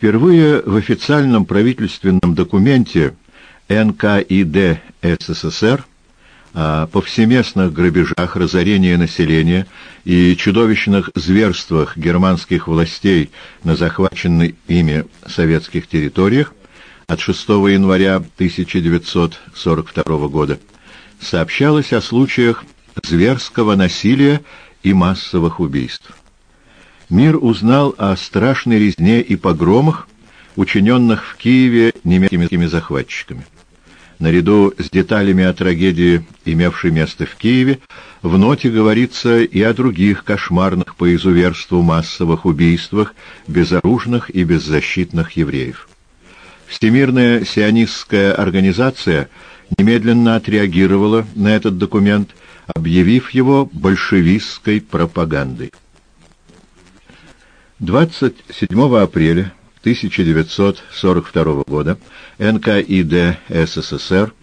Впервые в официальном правительственном документе НКИД СССР о повсеместных грабежах, разорении населения и чудовищных зверствах германских властей на захваченных ими советских территориях от 6 января 1942 года сообщалось о случаях зверского насилия и массовых убийств. Мир узнал о страшной резне и погромах, учиненных в Киеве немецкими захватчиками. Наряду с деталями о трагедии, имевшей место в Киеве, в ноте говорится и о других кошмарных по изуверству массовых убийствах безоружных и беззащитных евреев. Всемирная сионистская организация немедленно отреагировала на этот документ, объявив его большевистской пропагандой. 27 апреля 1942 года НКИД СССР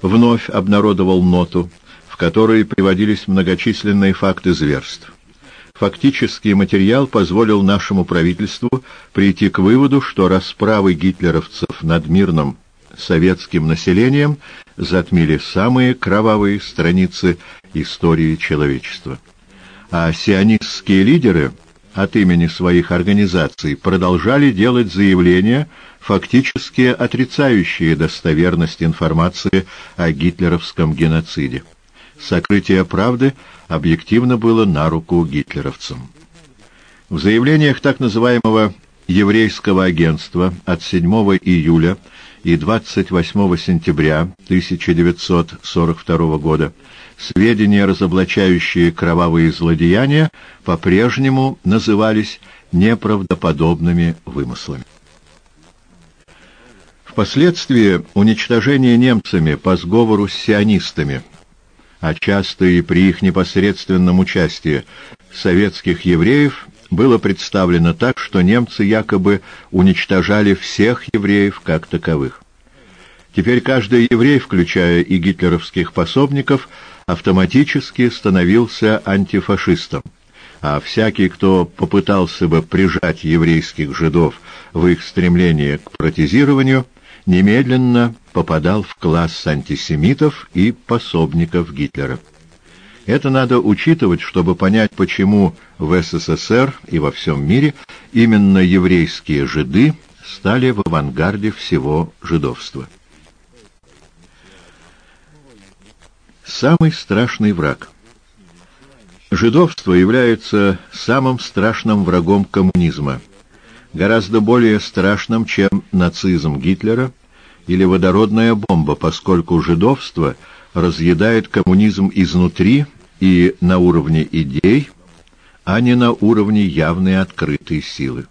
вновь обнародовал ноту, в которой приводились многочисленные факты зверств. Фактический материал позволил нашему правительству прийти к выводу, что расправы гитлеровцев над мирным советским населением затмили самые кровавые страницы истории человечества. А сионистские лидеры – от имени своих организаций продолжали делать заявления, фактически отрицающие достоверность информации о гитлеровском геноциде. Сокрытие правды объективно было на руку гитлеровцам. В заявлениях так называемого еврейского агентства от 7 июля и 28 сентября 1942 года сведения, разоблачающие кровавые злодеяния, по-прежнему назывались неправдоподобными вымыслами. Впоследствии уничтожение немцами по сговору с сионистами, а часто и при их непосредственном участии советских евреев, было представлено так, что немцы якобы уничтожали всех евреев как таковых. Теперь каждый еврей, включая и гитлеровских пособников, автоматически становился антифашистом, а всякий, кто попытался бы прижать еврейских жидов в их стремлении к протезированию, немедленно попадал в класс антисемитов и пособников Гитлера. Это надо учитывать, чтобы понять, почему в СССР и во всем мире именно еврейские жиды стали в авангарде всего жидовства. Самый страшный враг. Жидовство является самым страшным врагом коммунизма, гораздо более страшным, чем нацизм Гитлера или водородная бомба, поскольку жидовство разъедает коммунизм изнутри и на уровне идей, а не на уровне явной открытой силы.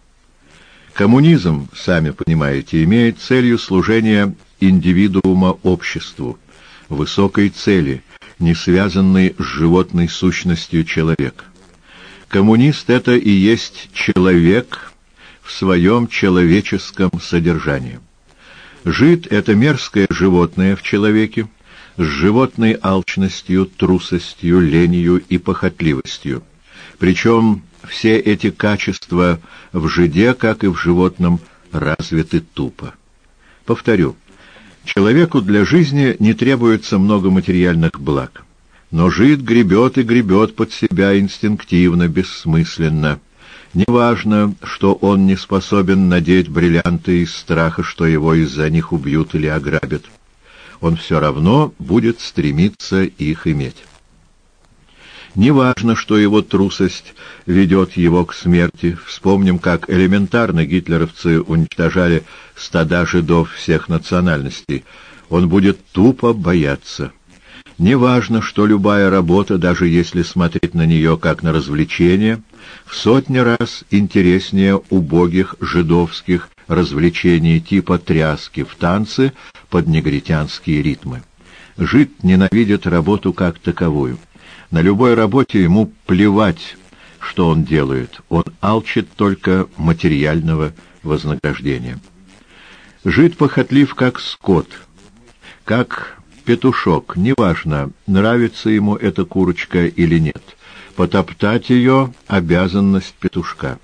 Коммунизм, сами понимаете, имеет целью служения индивидуума обществу, высокой цели, не связанной с животной сущностью человека. Коммунист — это и есть человек в своем человеческом содержании. Жид — это мерзкое животное в человеке, с животной алчностью, трусостью, ленью и похотливостью. Причем все эти качества в жиде, как и в животном, развиты тупо. Повторю, Человеку для жизни не требуется много материальных благ. Но жид гребет и гребет под себя инстинктивно, бессмысленно. Неважно, что он не способен надеть бриллианты из страха, что его из-за них убьют или ограбят. Он все равно будет стремиться их иметь. Неважно, что его трусость ведет его к смерти. Вспомним, как элементарно гитлеровцы уничтожали стада жидов всех национальностей. Он будет тупо бояться. Неважно, что любая работа, даже если смотреть на нее как на развлечение, в сотни раз интереснее убогих жидовских развлечений типа тряски в танце под негритянские ритмы. Жид ненавидит работу как таковую. На любой работе ему плевать, что он делает. Он алчит только материального вознаграждения. Жид похотлив, как скот, как петушок. Неважно, нравится ему эта курочка или нет. Потоптать ее — обязанность петушка.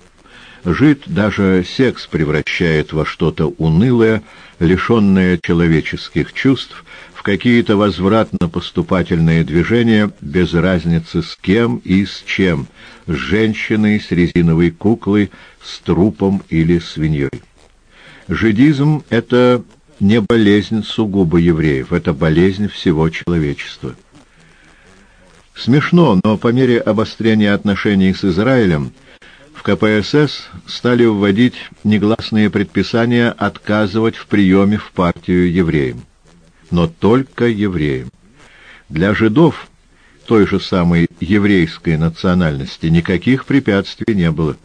Жид даже секс превращает во что-то унылое, лишенное человеческих чувств, в какие-то возвратно-поступательные движения без разницы с кем и с чем, с женщиной, с резиновой куклой, с трупом или свиньей. Жидизм — это не болезнь сугубо евреев, это болезнь всего человечества. Смешно, но по мере обострения отношений с Израилем в КПСС стали вводить негласные предписания отказывать в приеме в партию евреям. Но только евреям. Для жидов той же самой еврейской национальности никаких препятствий не было.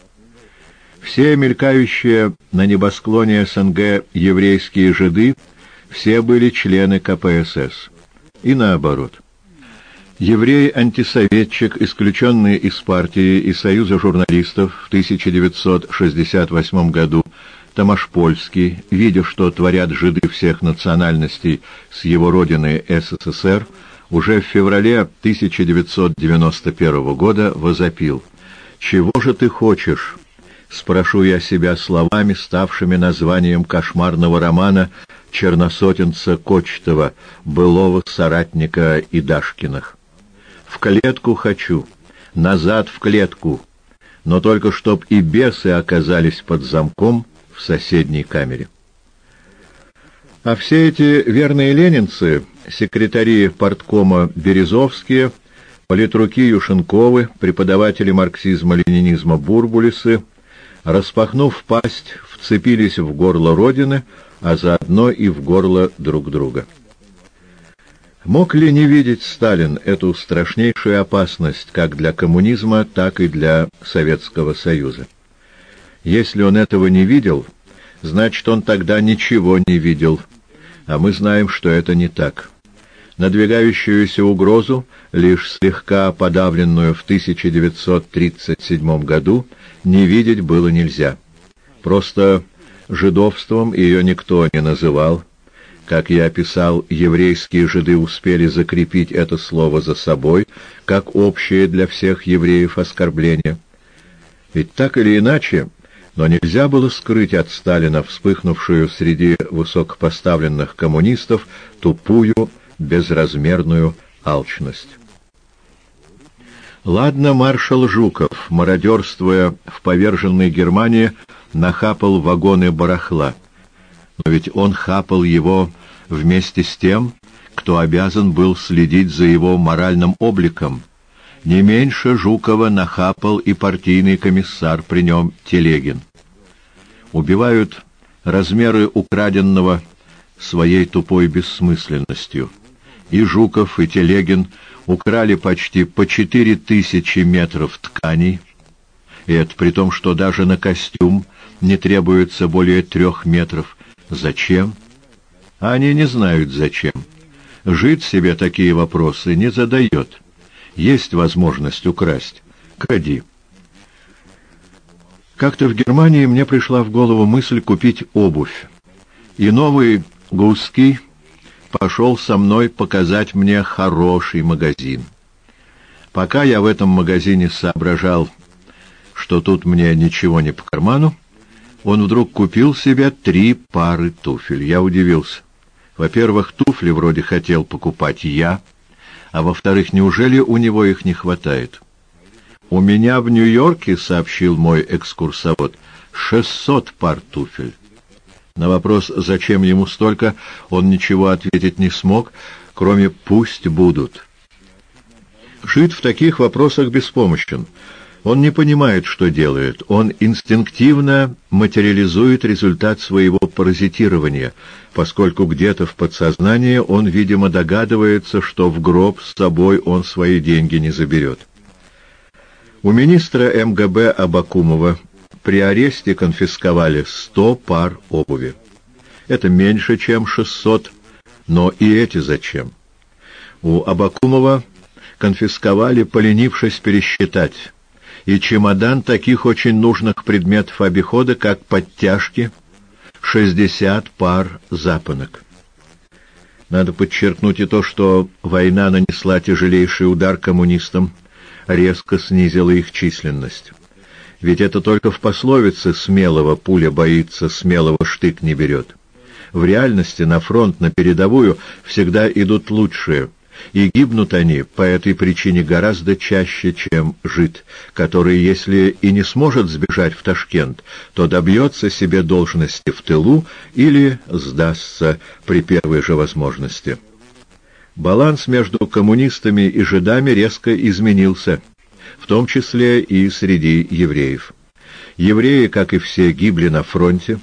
Все мелькающие на небосклоне СНГ еврейские жиды все были члены КПСС. И наоборот. Еврей-антисоветчик, исключенный из партии и Союза журналистов в 1968 году, Томаш Польский, видя, что творят жиды всех национальностей с его родины СССР, уже в феврале 1991 года возопил «Чего же ты хочешь?» Спрошу я себя словами, ставшими названием кошмарного романа черносотенца Кочетова, былого соратника Идашкиных. В клетку хочу, назад в клетку, но только чтоб и бесы оказались под замком в соседней камере. А все эти верные ленинцы, секретари порткома Березовские, политруки Юшенковы, преподаватели марксизма-ленинизма Бурбулисы, распахнув пасть, вцепились в горло Родины, а заодно и в горло друг друга. Мог ли не видеть Сталин эту страшнейшую опасность как для коммунизма, так и для Советского Союза? Если он этого не видел, значит, он тогда ничего не видел, а мы знаем, что это не так. Надвигающуюся угрозу, лишь слегка подавленную в 1937 году, не видеть было нельзя. Просто жидовством ее никто не называл, как я описал, еврейские жиды успели закрепить это слово за собой, как общее для всех евреев оскорбление. Ведь так или иначе, но нельзя было скрыть от Сталина вспыхнувшую среди высокопоставленных коммунистов тупую, безразмерную алчность. Ладно, маршал Жуков, мародерствуя в поверженной Германии, нахапал вагоны барахла — но ведь он хапал его вместе с тем, кто обязан был следить за его моральным обликом. Не меньше Жукова нахапал и партийный комиссар при нем Телегин. Убивают размеры украденного своей тупой бессмысленностью. И Жуков, и Телегин украли почти по четыре тысячи метров тканей, и это при том, что даже на костюм не требуется более трех метров, Зачем? Они не знают зачем. Жить себе такие вопросы не задает. Есть возможность украсть. Кради. Как-то в Германии мне пришла в голову мысль купить обувь. И новый Гуский пошел со мной показать мне хороший магазин. Пока я в этом магазине соображал, что тут мне ничего не по карману, он вдруг купил себе три пары туфель. Я удивился. Во-первых, туфли вроде хотел покупать я, а во-вторых, неужели у него их не хватает? «У меня в Нью-Йорке, — сообщил мой экскурсовод, — шестьсот пар туфель». На вопрос, зачем ему столько, он ничего ответить не смог, кроме «пусть будут». Жид в таких вопросах беспомощен. Он не понимает, что делает. Он инстинктивно материализует результат своего паразитирования, поскольку где-то в подсознании он, видимо, догадывается, что в гроб с собой он свои деньги не заберет. У министра МГБ Абакумова при аресте конфисковали 100 пар обуви. Это меньше, чем 600, но и эти зачем? У Абакумова конфисковали, поленившись пересчитать, и чемодан таких очень нужных предметов обихода, как подтяжки, 60 пар запонок. Надо подчеркнуть и то, что война нанесла тяжелейший удар коммунистам, резко снизила их численность. Ведь это только в пословице «смелого пуля боится, смелого штык не берет». В реальности на фронт, на передовую всегда идут лучшие, и гибнут они по этой причине гораздо чаще, чем жид, который, если и не сможет сбежать в Ташкент, то добьется себе должности в тылу или сдастся при первой же возможности. Баланс между коммунистами и жидами резко изменился, в том числе и среди евреев. Евреи, как и все, гибли на фронте,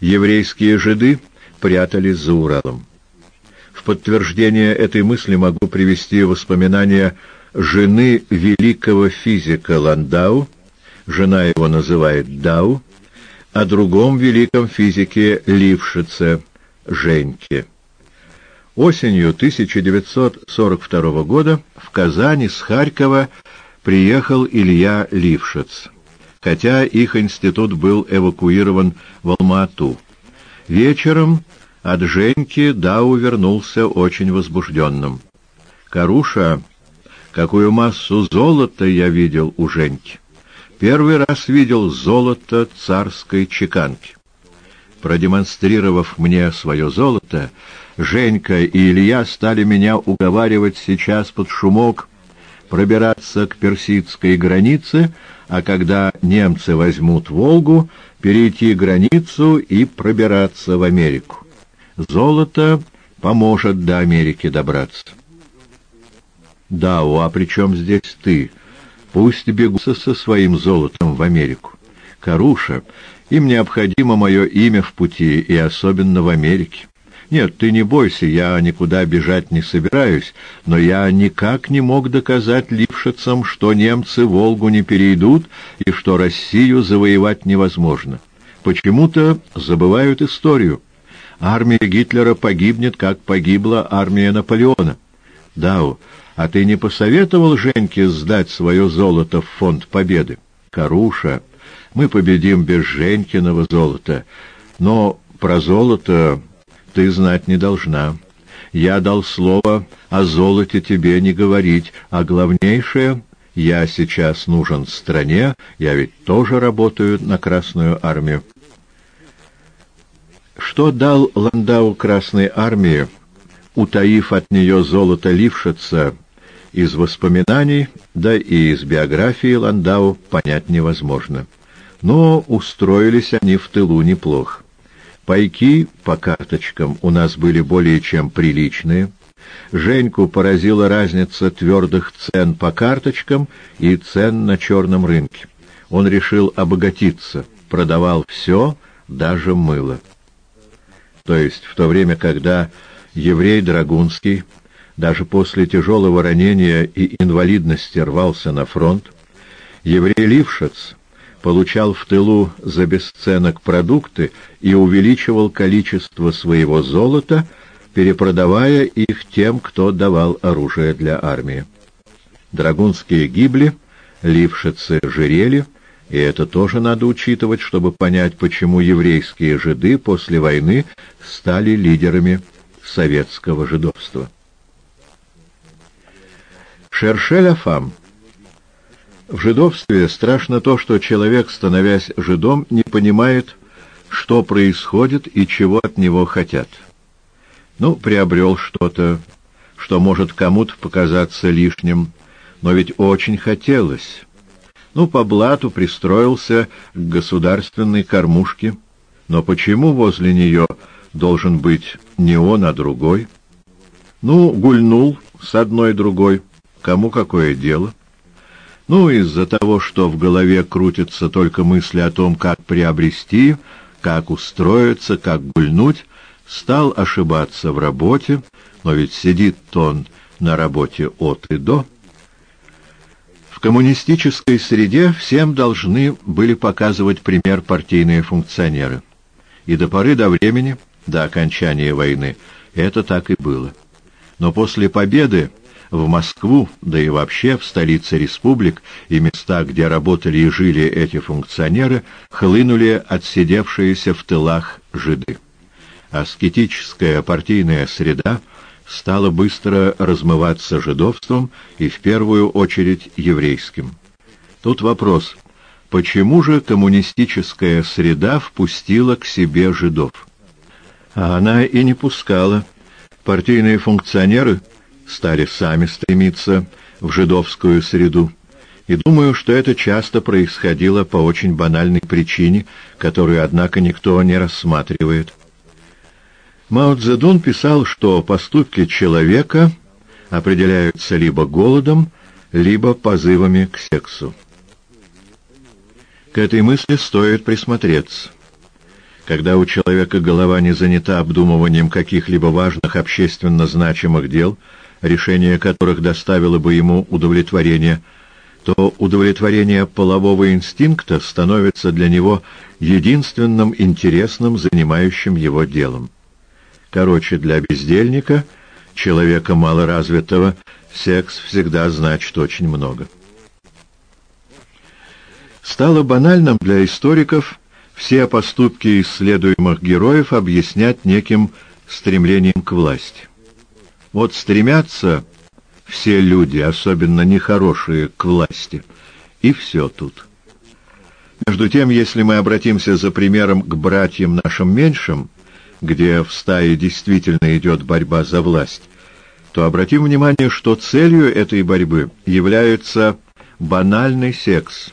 еврейские жиды прятались за Уралом. В подтверждение этой мысли могу привести воспоминания жены великого физика Ландау, жена его называет Дау, о другом великом физике Лившице, Женьке. Осенью 1942 года в Казани с Харькова приехал Илья Лившиц, хотя их институт был эвакуирован в Алма-Ату. Вечером от Женьки Дау вернулся очень возбужденным. «Каруша, какую массу золота я видел у Женьки! Первый раз видел золото царской чеканки. Продемонстрировав мне свое золото, Женька и Илья стали меня уговаривать сейчас под шумок пробираться к персидской границе, а когда немцы возьмут Волгу, перейти границу и пробираться в Америку. Золото поможет до Америки добраться. Да, а при чем здесь ты? Пусть бегут со своим золотом в Америку. Каруша, им необходимо мое имя в пути, и особенно в Америке. Нет, ты не бойся, я никуда бежать не собираюсь, но я никак не мог доказать лившицам, что немцы Волгу не перейдут и что Россию завоевать невозможно. Почему-то забывают историю. Армия Гитлера погибнет, как погибла армия Наполеона. Дау, а ты не посоветовал Женьке сдать свое золото в фонд победы? Каруша, мы победим без Женькиного золота, но про золото ты знать не должна. Я дал слово о золоте тебе не говорить, а главнейшее — я сейчас нужен стране, я ведь тоже работаю на Красную Армию. Что дал Ландау Красной Армии, утаив от нее золото Лившица, из воспоминаний, да и из биографии Ландау понять невозможно. Но устроились они в тылу неплохо. Пайки по карточкам у нас были более чем приличные. Женьку поразила разница твердых цен по карточкам и цен на черном рынке. Он решил обогатиться, продавал все, даже мыло. То есть в то время, когда еврей Драгунский даже после тяжелого ранения и инвалидности рвался на фронт, еврей Лившиц получал в тылу за бесценок продукты и увеличивал количество своего золота, перепродавая их тем, кто давал оружие для армии. Драгунские гибли, лившицы жирели, и это тоже надо учитывать, чтобы понять, почему еврейские жиды после войны стали лидерами советского жидовства. Шершель-Афам в жидовстве страшно то, что человек, становясь жидом, не понимает, что происходит и чего от него хотят. Ну, приобрел что-то, что может кому-то показаться лишним, но ведь очень хотелось. Ну, по блату пристроился к государственной кормушке, но почему возле нее должен быть не он, а другой? Ну, гульнул с одной другой, кому какое дело? Ну, из-за того, что в голове крутятся только мысли о том, как приобрести, как устроиться, как гульнуть, стал ошибаться в работе, но ведь сидит он на работе от и до. Коммунистической среде всем должны были показывать пример партийные функционеры. И до поры до времени, до окончания войны, это так и было. Но после победы в Москву, да и вообще в столице республик и места, где работали и жили эти функционеры, хлынули отсидевшиеся в тылах жиды. Аскетическая партийная среда стала быстро размываться жидовством и в первую очередь еврейским. Тут вопрос, почему же коммунистическая среда впустила к себе жидов? А она и не пускала. Партийные функционеры стали сами стремиться в жидовскую среду. И думаю, что это часто происходило по очень банальной причине, которую, однако, никто не рассматривает. Мао Цзэдун писал, что поступки человека определяются либо голодом, либо позывами к сексу. К этой мысли стоит присмотреться. Когда у человека голова не занята обдумыванием каких-либо важных общественно значимых дел, решение которых доставило бы ему удовлетворение, то удовлетворение полового инстинкта становится для него единственным интересным, занимающим его делом. Короче, для бездельника, человека малоразвитого, секс всегда значит очень много. Стало банальным для историков все поступки исследуемых героев объяснять неким стремлением к власти. Вот стремятся все люди, особенно нехорошие, к власти, и все тут. Между тем, если мы обратимся за примером к братьям нашим меньшим, где в стае действительно идет борьба за власть, то обратим внимание, что целью этой борьбы является банальный секс,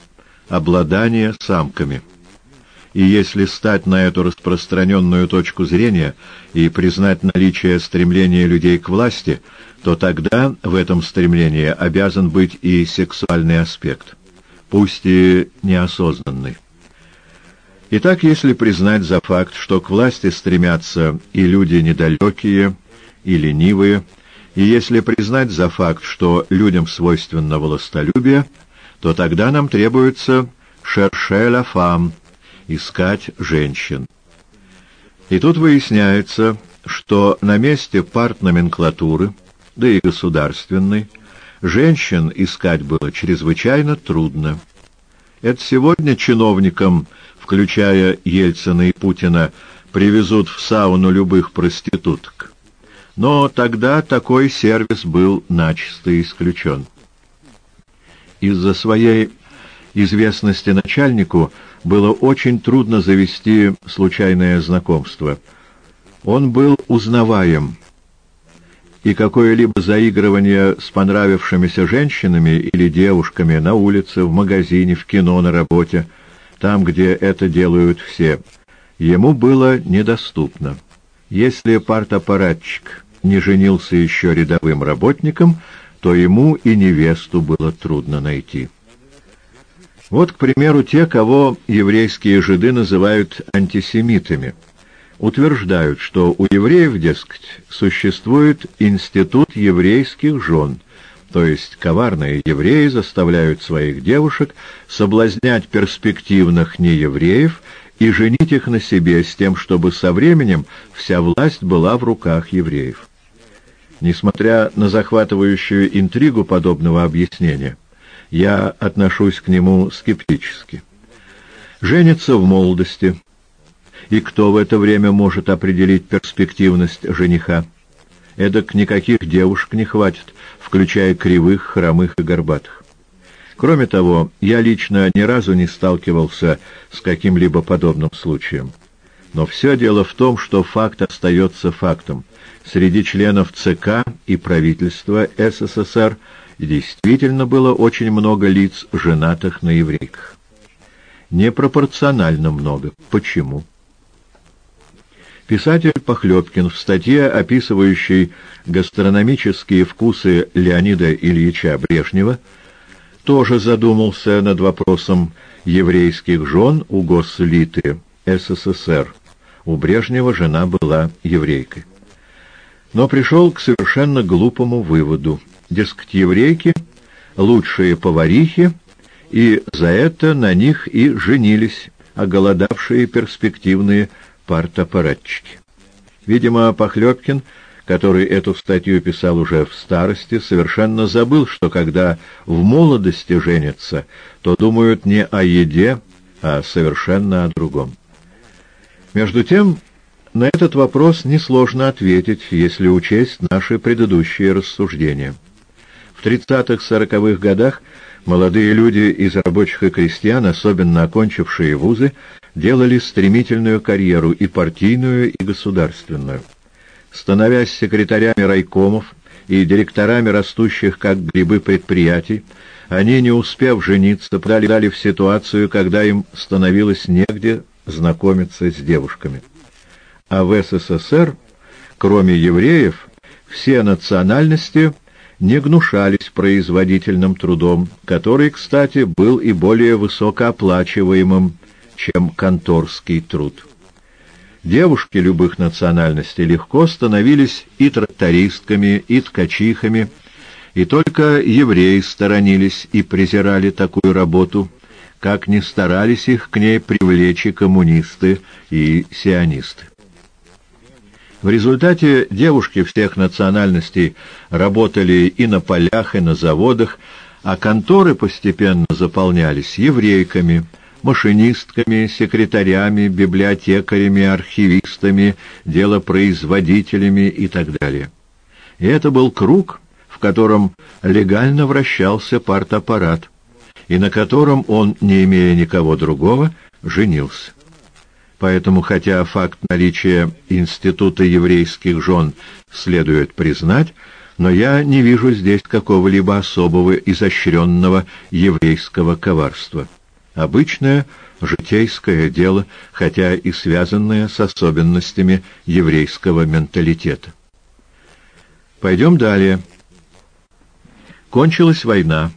обладание самками. И если стать на эту распространенную точку зрения и признать наличие стремления людей к власти, то тогда в этом стремлении обязан быть и сексуальный аспект, пусть и неосознанный. Итак, если признать за факт, что к власти стремятся и люди недалекие, и ленивые, и если признать за факт, что людям свойственно властолюбие, то тогда нам требуется «шерше ла фам» — искать женщин. И тут выясняется, что на месте партноменклатуры, да и государственной, женщин искать было чрезвычайно трудно. Это сегодня чиновникам включая Ельцина и Путина, привезут в сауну любых проституток. Но тогда такой сервис был начисто исключен. Из-за своей известности начальнику было очень трудно завести случайное знакомство. Он был узнаваем, и какое-либо заигрывание с понравившимися женщинами или девушками на улице, в магазине, в кино, на работе — там, где это делают все, ему было недоступно. Если партаппаратчик не женился еще рядовым работником, то ему и невесту было трудно найти. Вот, к примеру, те, кого еврейские жиды называют антисемитами, утверждают, что у евреев, дескать, существует институт еврейских жен – то есть коварные евреи заставляют своих девушек соблазнять перспективных неевреев и женить их на себе с тем, чтобы со временем вся власть была в руках евреев. Несмотря на захватывающую интригу подобного объяснения, я отношусь к нему скептически. Женится в молодости, и кто в это время может определить перспективность жениха? Эдак никаких девушек не хватит, включая кривых, хромых и горбатых. Кроме того, я лично ни разу не сталкивался с каким-либо подобным случаем. Но все дело в том, что факт остается фактом. Среди членов ЦК и правительства СССР действительно было очень много лиц, женатых на еврейках. Непропорционально много. Почему? Писатель Похлебкин в статье, описывающей гастрономические вкусы Леонида Ильича Брежнева, тоже задумался над вопросом еврейских жен у гослиты СССР. У Брежнева жена была еврейкой. Но пришел к совершенно глупому выводу. Дескать, еврейки — лучшие поварихи, и за это на них и женились оголодавшие перспективные партаппаратчики. Видимо, Похлебкин, который эту статью писал уже в старости, совершенно забыл, что когда в молодости женятся, то думают не о еде, а совершенно о другом. Между тем, на этот вопрос несложно ответить, если учесть наши предыдущие рассуждения. В 30-40-х годах молодые люди из рабочих и крестьян, особенно окончившие вузы, делали стремительную карьеру и партийную, и государственную. Становясь секретарями райкомов и директорами растущих как грибы предприятий, они, не успев жениться, попадали в ситуацию, когда им становилось негде знакомиться с девушками. А в СССР, кроме евреев, все национальности не гнушались производительным трудом, который, кстати, был и более высокооплачиваемым, чем конторский труд. Девушки любых национальностей легко становились и трактористками, и ткачихами, и только евреи сторонились и презирали такую работу, как не старались их к ней привлечь и коммунисты, и сионисты. В результате девушки всех национальностей работали и на полях, и на заводах, а конторы постепенно заполнялись еврейками, машинистками, секретарями, библиотекарями, архивистами, делопроизводителями и так далее. И это был круг, в котором легально вращался партаппарат, и на котором он, не имея никого другого, женился. Поэтому, хотя факт наличия института еврейских жен следует признать, но я не вижу здесь какого-либо особого изощренного еврейского коварства. Обычное житейское дело, хотя и связанное с особенностями еврейского менталитета. Пойдем далее. Кончилась война.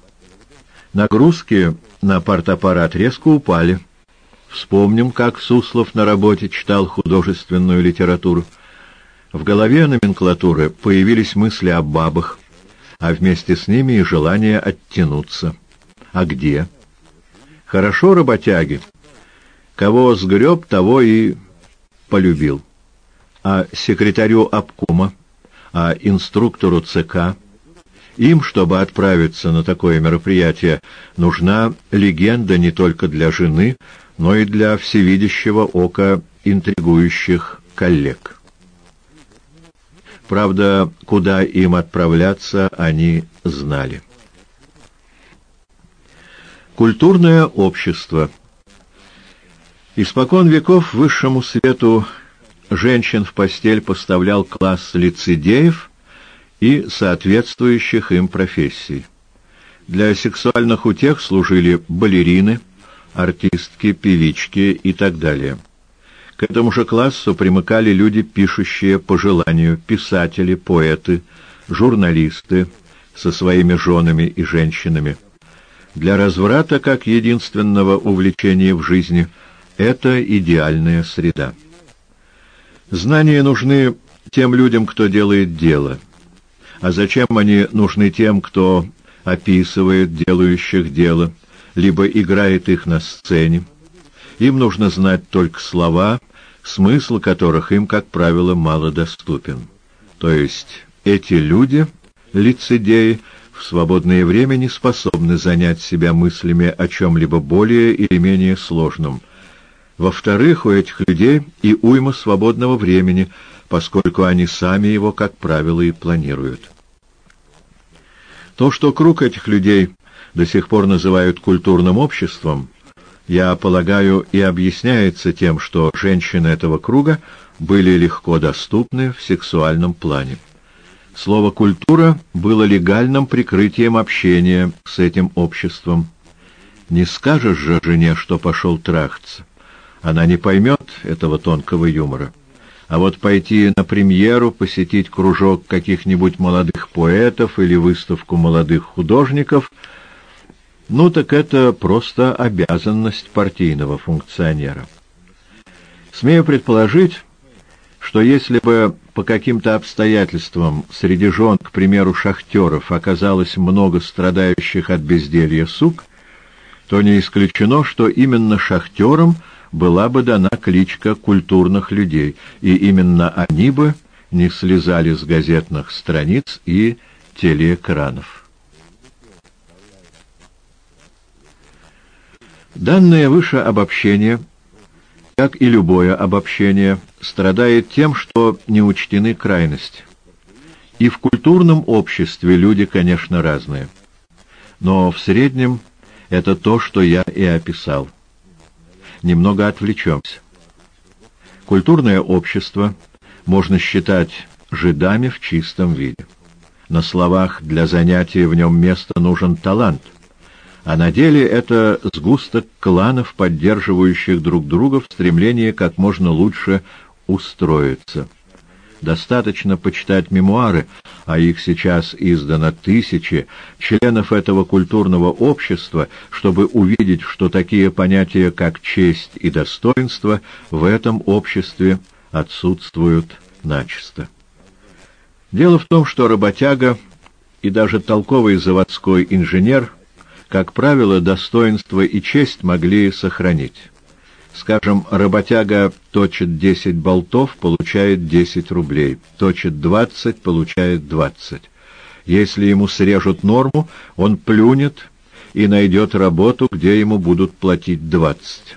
Нагрузки на партаппарат резко упали. Вспомним, как Суслов на работе читал художественную литературу. В голове номенклатуры появились мысли о бабах, а вместе с ними и желание оттянуться. А где? Хорошо работяги. Кого сгреб, того и полюбил. А секретарю обкома, а инструктору ЦК, им, чтобы отправиться на такое мероприятие, нужна легенда не только для жены, но и для всевидящего ока интригующих коллег. Правда, куда им отправляться, они знали. Культурное общество Испокон веков высшему свету женщин в постель поставлял класс лицедеев и соответствующих им профессий. Для сексуальных утех служили балерины – артистки, певички и так далее. К этому же классу примыкали люди, пишущие по желанию, писатели, поэты, журналисты со своими женами и женщинами. Для разврата, как единственного увлечения в жизни, это идеальная среда. Знания нужны тем людям, кто делает дело. А зачем они нужны тем, кто описывает делающих дело, либо играет их на сцене. Им нужно знать только слова, смысл которых им, как правило, мало доступен. То есть эти люди, лицедеи, свободное время не способны занять себя мыслями о чем-либо более или менее сложном. Во-вторых, у этих людей и уйма свободного времени, поскольку они сами его, как правило, и планируют. То, что круг этих людей до сих пор называют культурным обществом, я полагаю, и объясняется тем, что женщины этого круга были легко доступны в сексуальном плане. Слово «культура» было легальным прикрытием общения с этим обществом. Не скажешь же жене, что пошел трахаться. Она не поймет этого тонкого юмора. А вот пойти на премьеру, посетить кружок каких-нибудь молодых поэтов или выставку молодых художников — ну так это просто обязанность партийного функционера. Смею предположить, что если бы по каким-то обстоятельствам среди жен, к примеру, шахтеров оказалось много страдающих от безделья сук, то не исключено, что именно шахтерам была бы дана кличка культурных людей, и именно они бы не слезали с газетных страниц и телеэкранов. Данное выше обобщение, как и любое обобщение, страдает тем, что не учтены крайности. И в культурном обществе люди, конечно, разные. Но в среднем это то, что я и описал. Немного отвлечемся. Культурное общество можно считать жидами в чистом виде. На словах для занятия в нем места нужен талант, а на деле это сгусток кланов, поддерживающих друг друга в стремлении как можно лучше устроиться. Достаточно почитать мемуары, а их сейчас издано тысячи, членов этого культурного общества, чтобы увидеть, что такие понятия, как честь и достоинство, в этом обществе отсутствуют начисто. Дело в том, что работяга и даже толковый заводской инженер, как правило, достоинство и честь могли сохранить. Скажем, работяга точит 10 болтов, получает 10 рублей, точит 20, получает 20. Если ему срежут норму, он плюнет и найдет работу, где ему будут платить 20.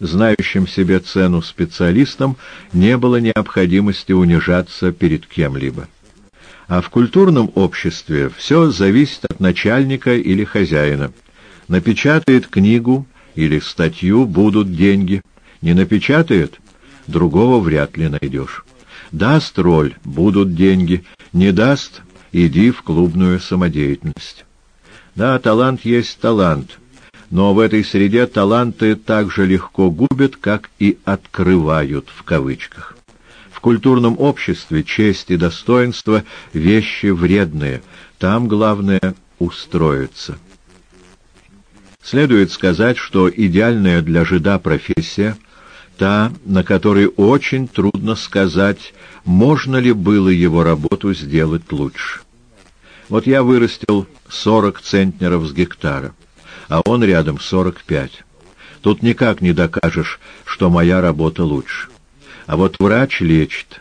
Знающим себе цену специалистам не было необходимости унижаться перед кем-либо. А в культурном обществе все зависит от начальника или хозяина. Напечатает книгу, или статью будут деньги. Не напечатает, другого вряд ли найдешь. Даст роль, будут деньги. Не даст, иди в клубную самодеятельность. Да, талант есть талант, но в этой среде таланты так же легко губят, как и «открывают» в кавычках. Культурном обществе честь и достоинство — вещи вредные, там главное — устроиться. Следует сказать, что идеальная для жида профессия — та, на которой очень трудно сказать, можно ли было его работу сделать лучше. Вот я вырастил 40 центнеров с гектара, а он рядом 45. Тут никак не докажешь, что моя работа лучше. А вот врач лечит.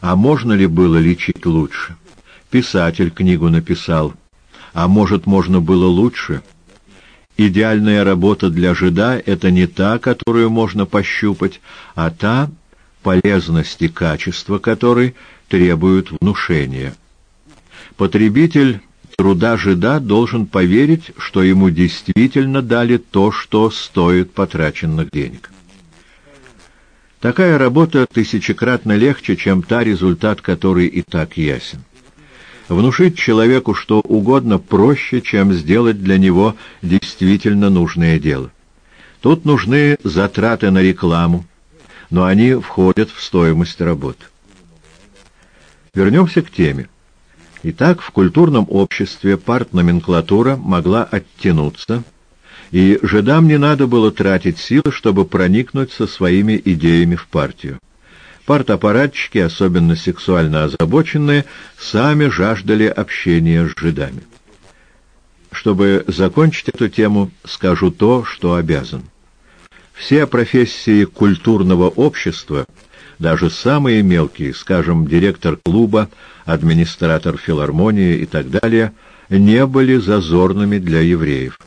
А можно ли было лечить лучше? Писатель книгу написал. А может, можно было лучше — Идеальная работа для жида — это не та, которую можно пощупать, а та, полезность и качество которой требуют внушения. Потребитель труда жида должен поверить, что ему действительно дали то, что стоит потраченных денег. Такая работа тысячекратно легче, чем та, результат которой и так ясен. Внушить человеку что угодно проще, чем сделать для него действительно нужное дело. Тут нужны затраты на рекламу, но они входят в стоимость работ. Вернемся к теме. Итак, в культурном обществе партноменклатура могла оттянуться, и жидам не надо было тратить силы, чтобы проникнуть со своими идеями в партию. Партаппаратчики, особенно сексуально озабоченные, сами жаждали общения с жидами. Чтобы закончить эту тему, скажу то, что обязан. Все профессии культурного общества, даже самые мелкие, скажем, директор клуба, администратор филармонии и так далее, не были зазорными для евреев.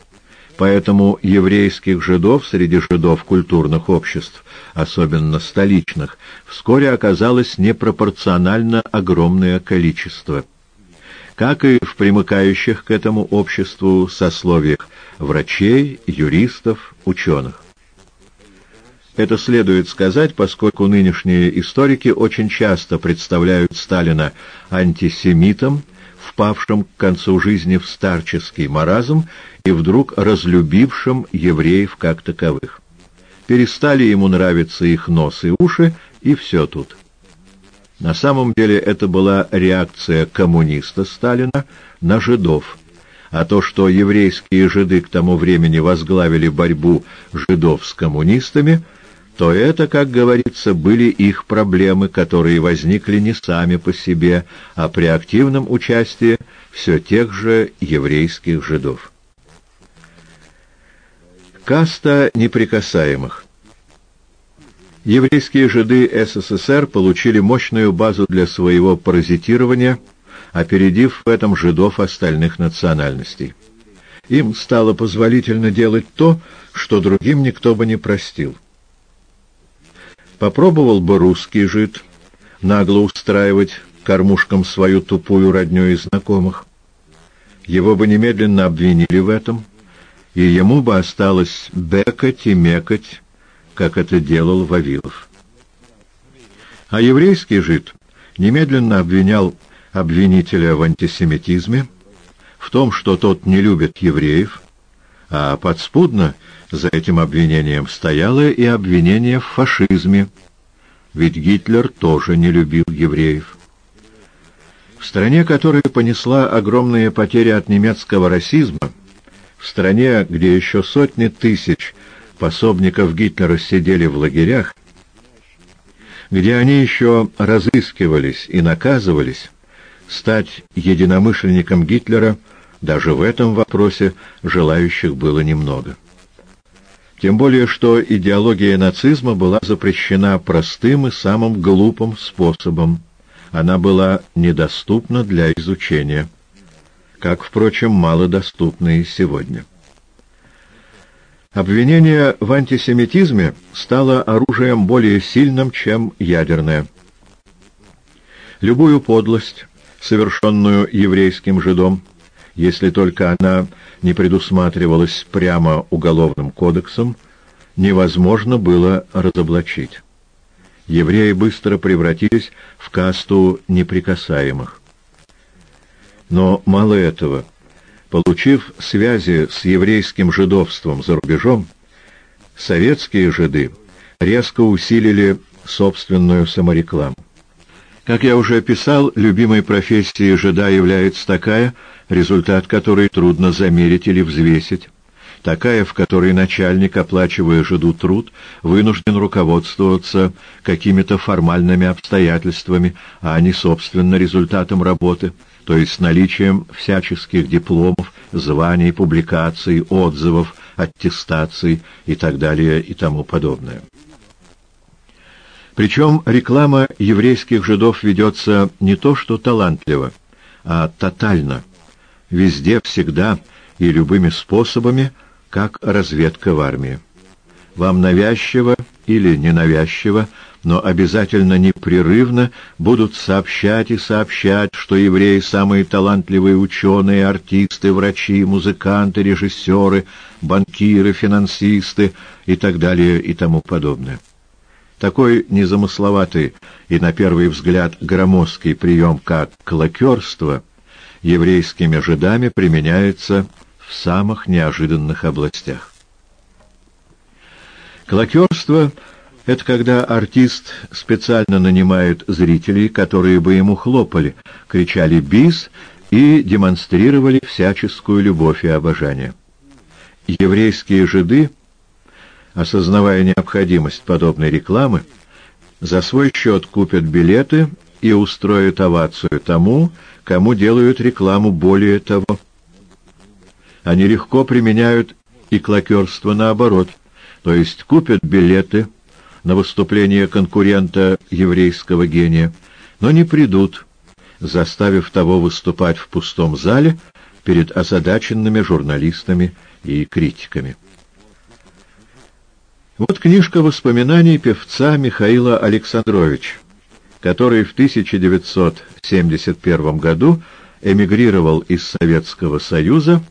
Поэтому еврейских жидов среди жидов культурных обществ, особенно столичных, вскоре оказалось непропорционально огромное количество. Как и в примыкающих к этому обществу сословиях врачей, юристов, ученых. Это следует сказать, поскольку нынешние историки очень часто представляют Сталина антисемитом, впавшим к концу жизни в старческий маразм и вдруг разлюбившим евреев как таковых. Перестали ему нравиться их нос и уши, и все тут. На самом деле это была реакция коммуниста Сталина на жидов, а то, что еврейские жиды к тому времени возглавили борьбу жидов с коммунистами – то это, как говорится, были их проблемы, которые возникли не сами по себе, а при активном участии все тех же еврейских жидов. Каста неприкасаемых Еврейские жиды СССР получили мощную базу для своего паразитирования, опередив в этом жидов остальных национальностей. Им стало позволительно делать то, что другим никто бы не простил. Попробовал бы русский жид нагло устраивать кормушкам свою тупую родню и знакомых. Его бы немедленно обвинили в этом, и ему бы осталось бекать и мекать, как это делал Вавилов. А еврейский жид немедленно обвинял обвинителя в антисемитизме, в том, что тот не любит евреев, а подспудно за этим обвинением стояло и обвинение в фашизме, ведь Гитлер тоже не любил евреев. В стране, которая понесла огромные потери от немецкого расизма, в стране, где еще сотни тысяч пособников Гитлера сидели в лагерях, где они еще разыскивались и наказывались, стать единомышленником Гитлера даже в этом вопросе желающих было немного. Тем более, что идеология нацизма была запрещена простым и самым глупым способом. Она была недоступна для изучения, как, впрочем, малодоступна и сегодня. Обвинение в антисемитизме стало оружием более сильным, чем ядерное. Любую подлость, совершенную еврейским жидом, если только она не предусматривалась прямо уголовным кодексом, невозможно было разоблачить. Евреи быстро превратились в касту неприкасаемых. Но мало этого. Получив связи с еврейским жидовством за рубежом, советские жиды резко усилили собственную саморекламу. Как я уже писал, любимой профессией жида является такая, результат которой трудно замерить или взвесить, такая, в которой начальник, оплачивая жиду труд, вынужден руководствоваться какими-то формальными обстоятельствами, а не собственно результатом работы, то есть наличием всяческих дипломов, званий, публикаций, отзывов, аттестаций и так далее и тому подобное. Причем реклама еврейских жидов ведется не то что талантливо, а тотально, везде, всегда и любыми способами, как разведка в армии. Вам навязчиво или ненавязчиво, но обязательно непрерывно будут сообщать и сообщать, что евреи самые талантливые ученые, артисты, врачи, музыканты, режиссеры, банкиры, финансисты и так далее и тому подобное. Такой незамысловатый и, на первый взгляд, громоздкий прием, как клокерство, еврейскими жидами применяется в самых неожиданных областях. Клокерство — это когда артист специально нанимает зрителей, которые бы ему хлопали, кричали «бис» и демонстрировали всяческую любовь и обожание. Еврейские жиды — осознавая необходимость подобной рекламы, за свой счет купят билеты и устроят овацию тому, кому делают рекламу более того. Они легко применяют и клокерство наоборот, то есть купят билеты на выступление конкурента еврейского гения, но не придут, заставив того выступать в пустом зале перед озадаченными журналистами и критиками. Вот книжка воспоминаний певца Михаила Александровича, который в 1971 году эмигрировал из Советского Союза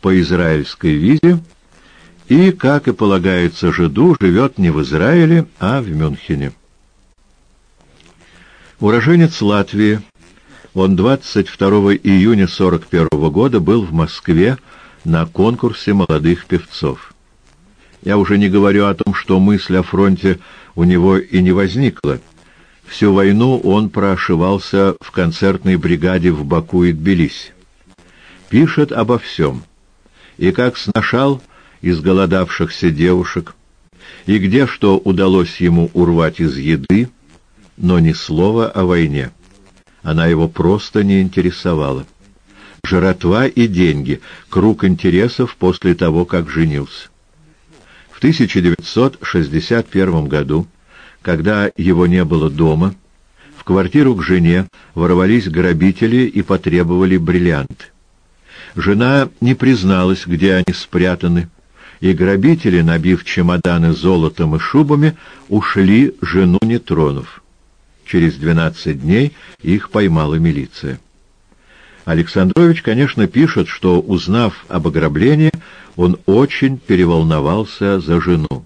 по израильской визе и, как и полагается жиду, живет не в Израиле, а в Мюнхене. Уроженец Латвии, он 22 июня 1941 года был в Москве на конкурсе молодых певцов. Я уже не говорю о том, что мысль о фронте у него и не возникла. Всю войну он прошивался в концертной бригаде в Баку и Тбилиси. Пишет обо всем. И как сношал изголодавшихся девушек, и где что удалось ему урвать из еды, но ни слова о войне. Она его просто не интересовала. Жратва и деньги — круг интересов после того, как женился. В 1961 году, когда его не было дома, в квартиру к жене ворвались грабители и потребовали бриллианты. Жена не призналась, где они спрятаны, и грабители, набив чемоданы золотом и шубами, ушли, жену не тронув. Через 12 дней их поймала милиция. Александрович, конечно, пишет, что, узнав об ограблении, он очень переволновался за жену.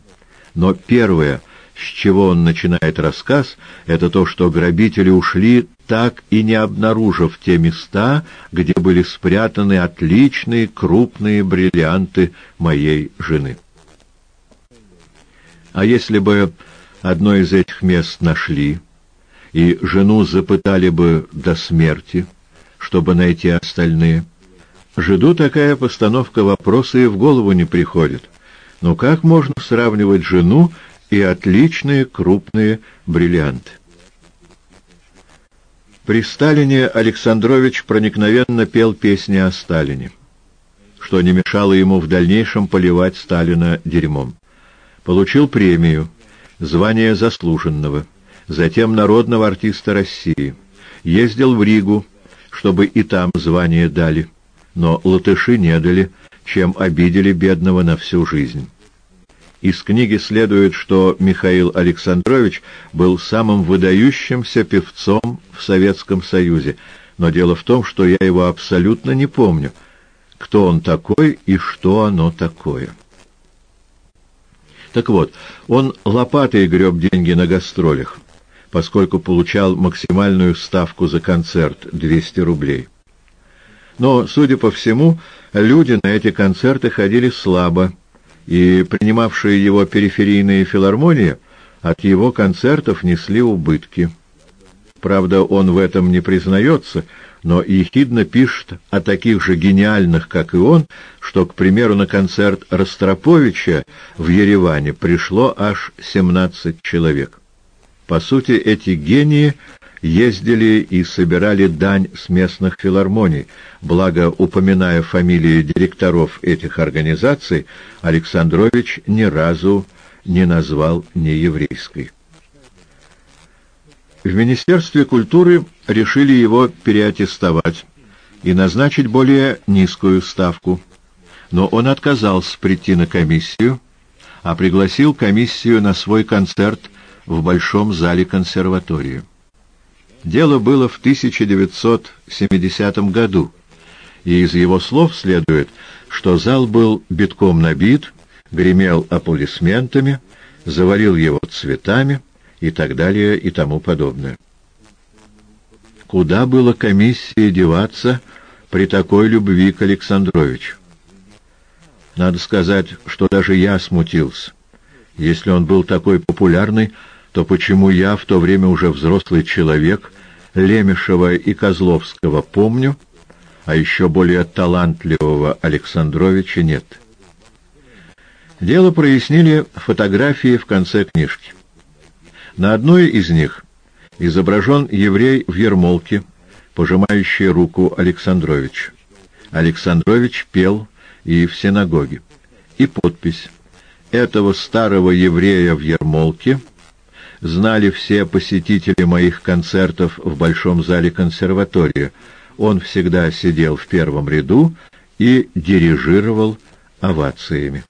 Но первое, с чего он начинает рассказ, это то, что грабители ушли, так и не обнаружив те места, где были спрятаны отличные крупные бриллианты моей жены. А если бы одно из этих мест нашли, и жену запытали бы до смерти, чтобы найти остальные. Жиду такая постановка вопроса и в голову не приходит. Но как можно сравнивать жену и отличные крупные бриллианты? При Сталине Александрович проникновенно пел песни о Сталине, что не мешало ему в дальнейшем поливать Сталина дерьмом. Получил премию, звание заслуженного, затем народного артиста России. Ездил в Ригу, чтобы и там звание дали, но латыши не дали, чем обидели бедного на всю жизнь. Из книги следует, что Михаил Александрович был самым выдающимся певцом в Советском Союзе, но дело в том, что я его абсолютно не помню, кто он такой и что оно такое. Так вот, он лопатой греб деньги на гастролях поскольку получал максимальную ставку за концерт — 200 рублей. Но, судя по всему, люди на эти концерты ходили слабо, и принимавшие его периферийные филармонии от его концертов несли убытки. Правда, он в этом не признается, но ехидно пишет о таких же гениальных, как и он, что, к примеру, на концерт Ростроповича в Ереване пришло аж 17 человек. По сути, эти гении ездили и собирали дань с местных филармоний, благо, упоминая фамилии директоров этих организаций, Александрович ни разу не назвал нееврейской. В Министерстве культуры решили его переаттестовать и назначить более низкую ставку, но он отказался прийти на комиссию, а пригласил комиссию на свой концерт в Большом зале консерватории. Дело было в 1970 году, и из его слов следует, что зал был битком набит, гремел аплодисментами, завалил его цветами и так далее и тому подобное. Куда было комиссии деваться при такой любви к Александровичу? Надо сказать, что даже я смутился. Если он был такой популярный, то почему я, в то время уже взрослый человек, Лемешева и Козловского помню, а еще более талантливого Александровича нет? Дело прояснили фотографии в конце книжки. На одной из них изображен еврей в ермолке, пожимающий руку Александрович. Александрович пел и в синагоге. И подпись «Этого старого еврея в ермолке» знали все посетители моих концертов в Большом зале консерватории. Он всегда сидел в первом ряду и дирижировал овациями.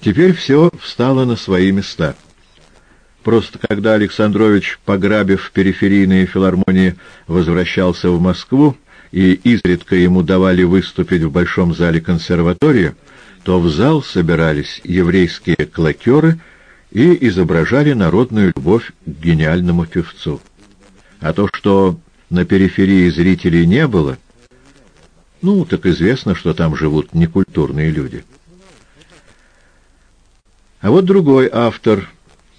Теперь все встало на свои места. Просто когда Александрович, пограбив периферийные филармонии, возвращался в Москву, и изредка ему давали выступить в Большом зале консерватории, то в зал собирались еврейские клокеры — и изображали народную любовь к гениальному певцу. А то, что на периферии зрителей не было, ну, так известно, что там живут некультурные люди. А вот другой автор,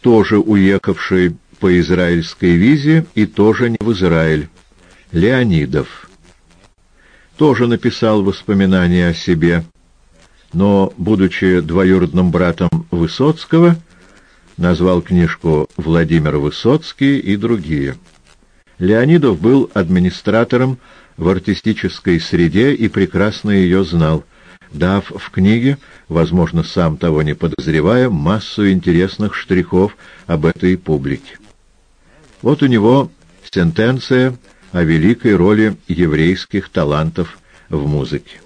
тоже уехавший по израильской визе и тоже не в Израиль, Леонидов. Тоже написал воспоминания о себе, но, будучи двоюродным братом Высоцкого, назвал книжку Владимир Высоцкий и другие. Леонидов был администратором в артистической среде и прекрасно ее знал, дав в книге, возможно, сам того не подозревая, массу интересных штрихов об этой публике. Вот у него сентенция о великой роли еврейских талантов в музыке.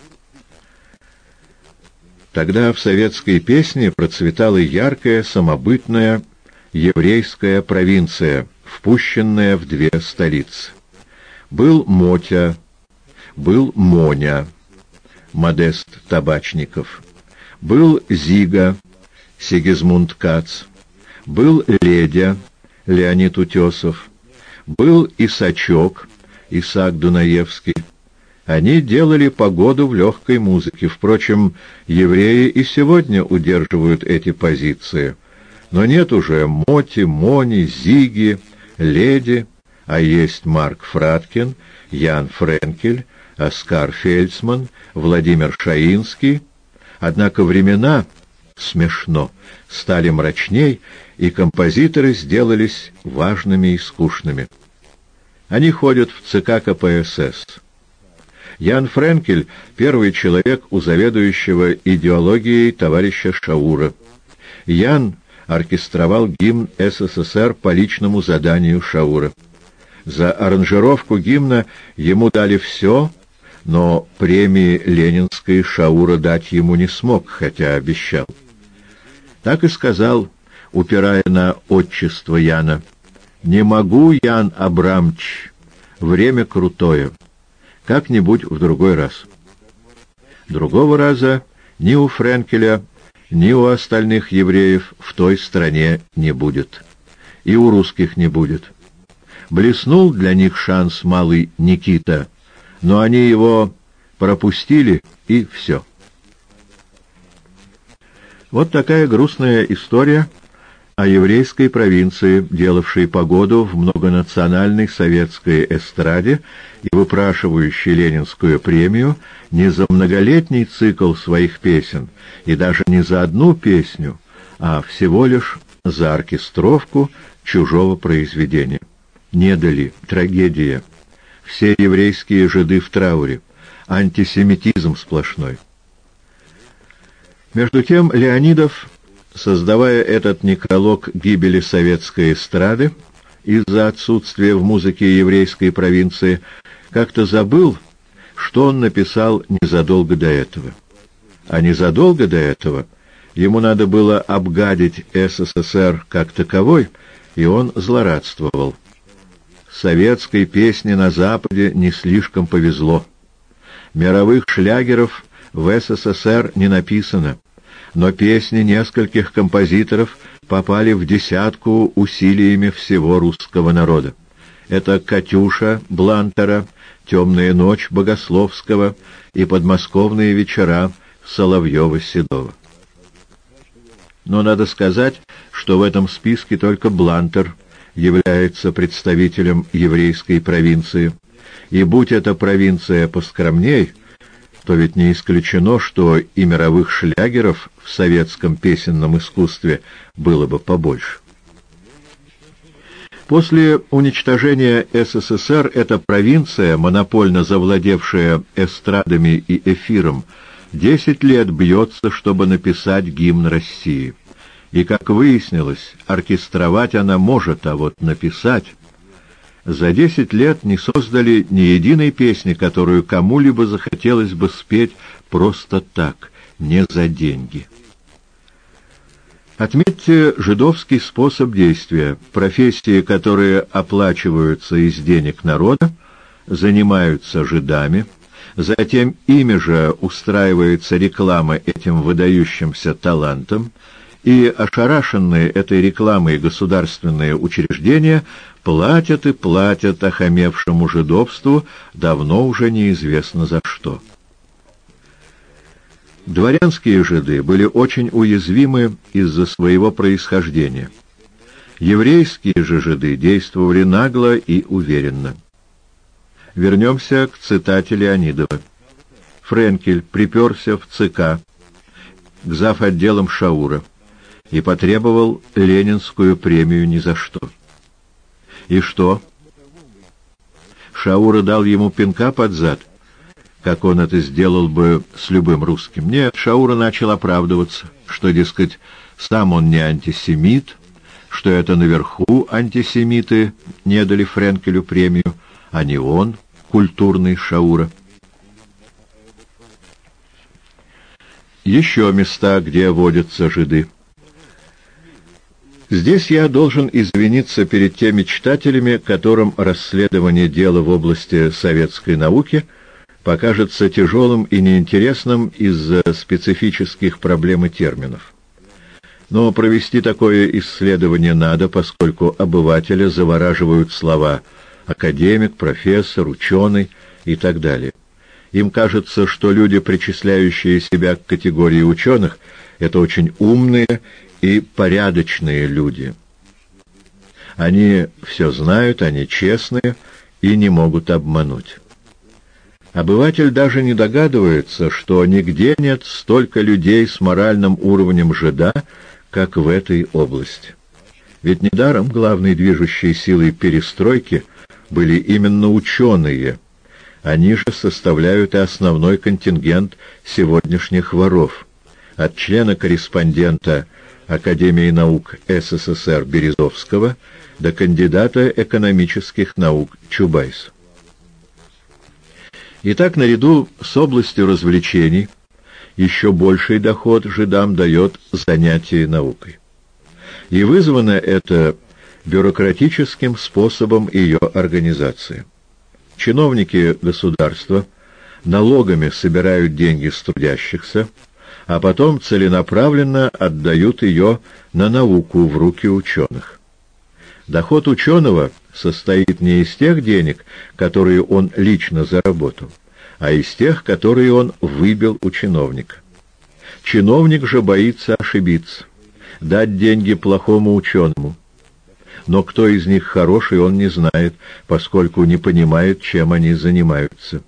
Тогда в советской песне процветала яркая, самобытная, еврейская провинция, впущенная в две столицы. Был Мотя, был Моня, Модест Табачников, был Зига, Сигизмунд Кац, был Ледя, Леонид Утесов, был Исачок, Исаак Дунаевский. Они делали погоду в легкой музыке. Впрочем, евреи и сегодня удерживают эти позиции. Но нет уже Моти, Мони, Зиги, Леди, а есть Марк Фраткин, Ян Френкель, Оскар Фельдсман, Владимир Шаинский. Однако времена, смешно, стали мрачней, и композиторы сделались важными и скучными. Они ходят в ЦК КПСС. Ян Френкель — первый человек у заведующего идеологией товарища Шаура. Ян оркестровал гимн СССР по личному заданию Шаура. За аранжировку гимна ему дали все, но премии Ленинской Шаура дать ему не смог, хотя обещал. Так и сказал, упирая на отчество Яна. «Не могу, Ян Абрамч, время крутое. Как-нибудь в другой раз». Другого раза ни у Френкеля, ни у остальных евреев в той стране не будет. И у русских не будет. Блеснул для них шанс малый Никита, но они его пропустили, и все. Вот такая грустная история о еврейской провинции, делавшей погоду в многонациональной советской эстраде и выпрашивающей ленинскую премию не за многолетний цикл своих песен и даже не за одну песню, а всего лишь за оркестровку чужого произведения. Не дали, трагедия. Все еврейские жиды в трауре, антисемитизм сплошной. Между тем Леонидов, создавая этот некролог гибели советской эстрады из-за отсутствия в музыке еврейской провинции, как-то забыл, что он написал незадолго до этого. А незадолго до этого ему надо было обгадить СССР как таковой, и он злорадствовал. Советской песне на Западе не слишком повезло. Мировых шлягеров в СССР не написано но песни нескольких композиторов попали в десятку усилиями всего русского народа. Это «Катюша» Блантера, «Темная ночь» Богословского и «Подмосковные вечера» Соловьева-Седова. Но надо сказать, что в этом списке только Блантер является представителем еврейской провинции, и будь эта провинция поскромней – то ведь не исключено, что и мировых шлягеров в советском песенном искусстве было бы побольше. После уничтожения СССР эта провинция, монопольно завладевшая эстрадами и эфиром, десять лет бьется, чтобы написать гимн России. И, как выяснилось, оркестровать она может, а вот написать за десять лет не создали ни единой песни, которую кому-либо захотелось бы спеть просто так, не за деньги. Отметьте жидовский способ действия. Профессии, которые оплачиваются из денег народа, занимаются жидами, затем ими же устраивается реклама этим выдающимся талантом, и ошарашенные этой рекламой государственные учреждения платят и платят охамевшему жидовству давно уже неизвестно за что. Дворянские жиды были очень уязвимы из-за своего происхождения. Еврейские же жиды действовали нагло и уверенно. Вернемся к цитате Леонидова. Френкель приперся в ЦК к зав. отделам Шаура и потребовал ленинскую премию ни за что. И что? Шаура дал ему пинка под зад, как он это сделал бы с любым русским. Нет, Шаура начал оправдываться, что, дескать, сам он не антисемит, что это наверху антисемиты не дали Френкелю премию, а не он, культурный Шаура. Еще места, где водятся жиды. Здесь я должен извиниться перед теми читателями, которым расследование дела в области советской науки покажется тяжелым и неинтересным из-за специфических проблем и терминов. Но провести такое исследование надо, поскольку обывателя завораживают слова «академик», «профессор», «ученый» и так далее. Им кажется, что люди, причисляющие себя к категории ученых, это очень умные и порядочные люди. Они все знают, они честные и не могут обмануть. Обыватель даже не догадывается, что нигде нет столько людей с моральным уровнем жида, как в этой области. Ведь недаром главной движущей силой перестройки были именно ученые. Они же составляют и основной контингент сегодняшних воров. От члена-корреспондента Академии наук СССР Березовского до кандидата экономических наук Чубайса. Итак, наряду с областью развлечений – еще больший доход жидам дает занятие наукой. И вызвано это бюрократическим способом ее организации. Чиновники государства налогами собирают деньги с трудящихся, а потом целенаправленно отдают ее на науку в руки ученых. Доход ученого состоит не из тех денег, которые он лично заработал, а из тех, которые он выбил у чиновника. Чиновник же боится ошибиться, дать деньги плохому ученому. Но кто из них хороший, он не знает, поскольку не понимает, чем они занимаются.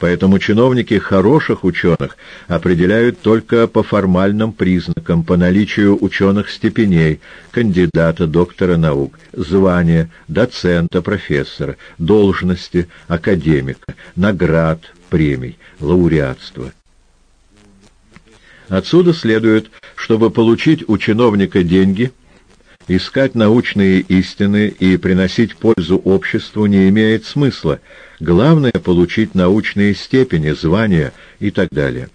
Поэтому чиновники хороших ученых определяют только по формальным признакам, по наличию ученых степеней, кандидата, доктора наук, звания, доцента, профессора, должности, академика, наград, премий, лауреатства. Отсюда следует, чтобы получить у чиновника деньги, искать научные истины и приносить пользу обществу не имеет смысла. Главное — получить научные степени, звания и так далее.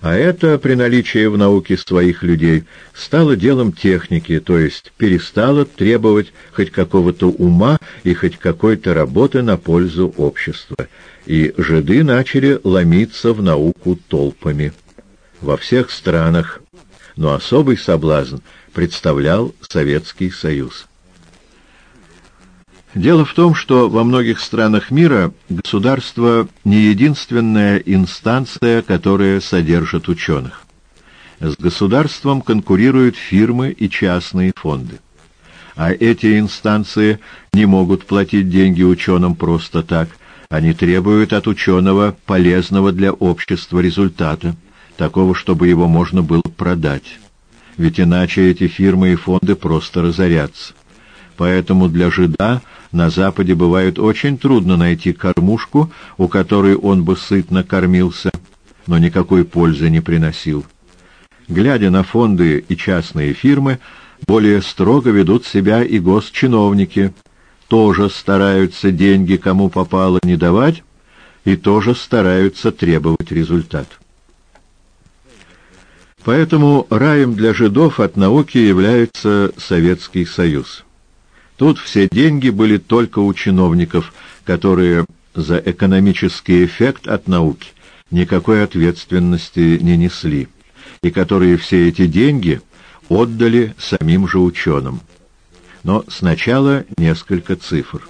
А это, при наличии в науке своих людей, стало делом техники, то есть перестало требовать хоть какого-то ума и хоть какой-то работы на пользу общества. И жиды начали ломиться в науку толпами во всех странах, но особый соблазн представлял Советский Союз. Дело в том, что во многих странах мира государство не единственная инстанция, которая содержит ученых. С государством конкурируют фирмы и частные фонды. А эти инстанции не могут платить деньги ученым просто так. Они требуют от ученого полезного для общества результата – такого, чтобы его можно было продать. Ведь иначе эти фирмы и фонды просто разорятся. Поэтому для жида на Западе бывает очень трудно найти кормушку, у которой он бы сытно кормился, но никакой пользы не приносил. Глядя на фонды и частные фирмы, более строго ведут себя и госчиновники, тоже стараются деньги кому попало не давать и тоже стараются требовать результат. Поэтому раем для жидов от науки является Советский Союз. Тут все деньги были только у чиновников, которые за экономический эффект от науки никакой ответственности не несли, и которые все эти деньги отдали самим же ученым. Но сначала несколько цифр.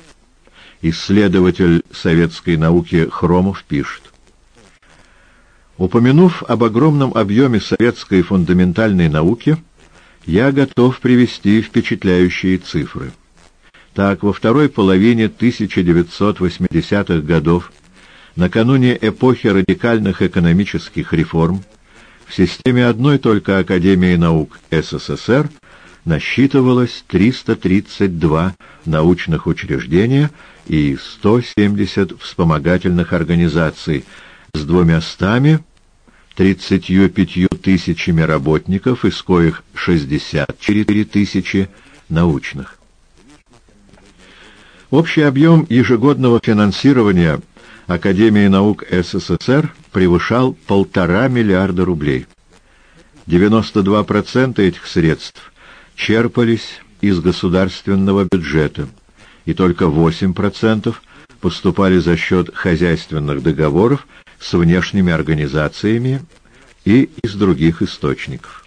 Исследователь советской науки Хромов пишет. Упомянув об огромном объеме советской фундаментальной науки, я готов привести впечатляющие цифры. Так, во второй половине 1980-х годов, накануне эпохи радикальных экономических реформ, в системе одной только Академии наук СССР насчитывалось 332 научных учреждения и 170 вспомогательных организаций с двумя стами 35 тысячами работников, из коих 64 тысячи научных. Общий объем ежегодного финансирования Академии наук СССР превышал полтора миллиарда рублей. 92% этих средств черпались из государственного бюджета, и только 8% поступали за счет хозяйственных договоров с внешними организациями и из других источников.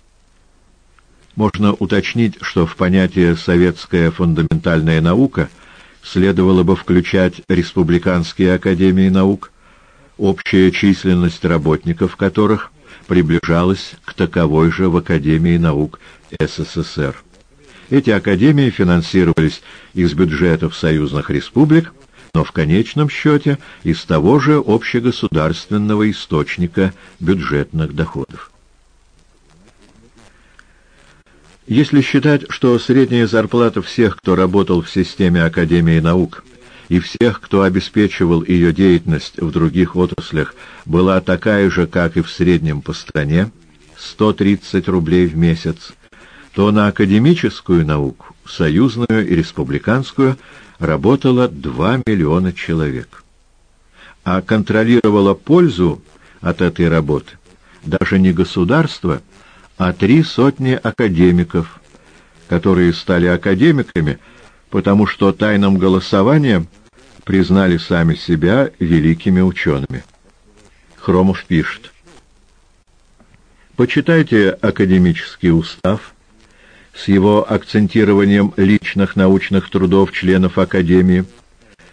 Можно уточнить, что в понятие «советская фундаментальная наука» следовало бы включать республиканские академии наук, общая численность работников которых приближалась к таковой же в Академии наук СССР. Эти академии финансировались из бюджетов союзных республик, но в конечном счете из того же общегосударственного источника бюджетных доходов. Если считать, что средняя зарплата всех, кто работал в системе Академии наук, и всех, кто обеспечивал ее деятельность в других отраслях, была такая же, как и в среднем по стране, 130 рублей в месяц, то на академическую науку, союзную и республиканскую, работало 2 миллиона человек. А контролировало пользу от этой работы даже не государство, а три сотни академиков, которые стали академиками, потому что тайным голосованием признали сами себя великими учеными. Хромов пишет. Почитайте академический устав с его акцентированием личных научных трудов членов Академии,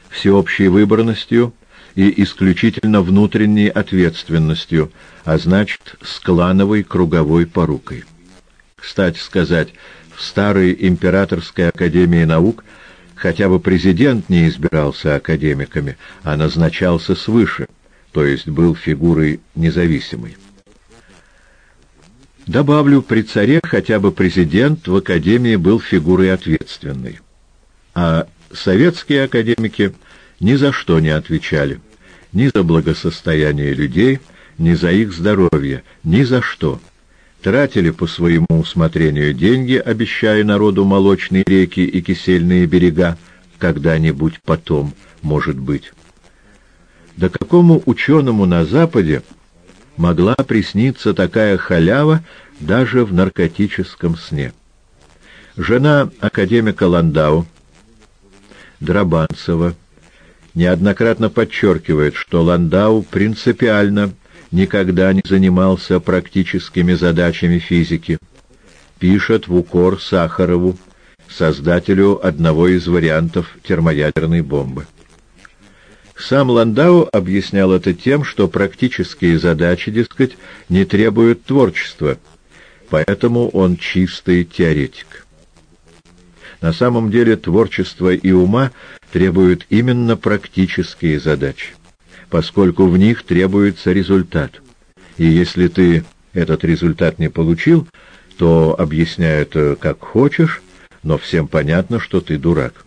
всеобщей выборностью и исключительно внутренней ответственностью, а значит, с клановой круговой порукой. Кстати сказать, в старой императорской академии наук хотя бы президент не избирался академиками, а назначался свыше, то есть был фигурой независимой. Добавлю, при царе хотя бы президент в академии был фигурой ответственной, а советские академики ни за что не отвечали. Ни за благосостояние людей, ни за их здоровье, ни за что. Тратили по своему усмотрению деньги, обещая народу молочные реки и кисельные берега, когда-нибудь потом, может быть. Да какому ученому на Западе могла присниться такая халява даже в наркотическом сне? Жена академика Ландау, Драбанцева, неоднократно подчеркивает, что Ландау принципиально никогда не занимался практическими задачами физики. Пишет в укор Сахарову, создателю одного из вариантов термоядерной бомбы. Сам Ландау объяснял это тем, что практические задачи, дескать, не требуют творчества, поэтому он чистый теоретик. На самом деле творчество и ума требуют именно практические задачи, поскольку в них требуется результат. И если ты этот результат не получил, то объясняй это как хочешь, но всем понятно, что ты дурак.